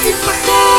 titmakan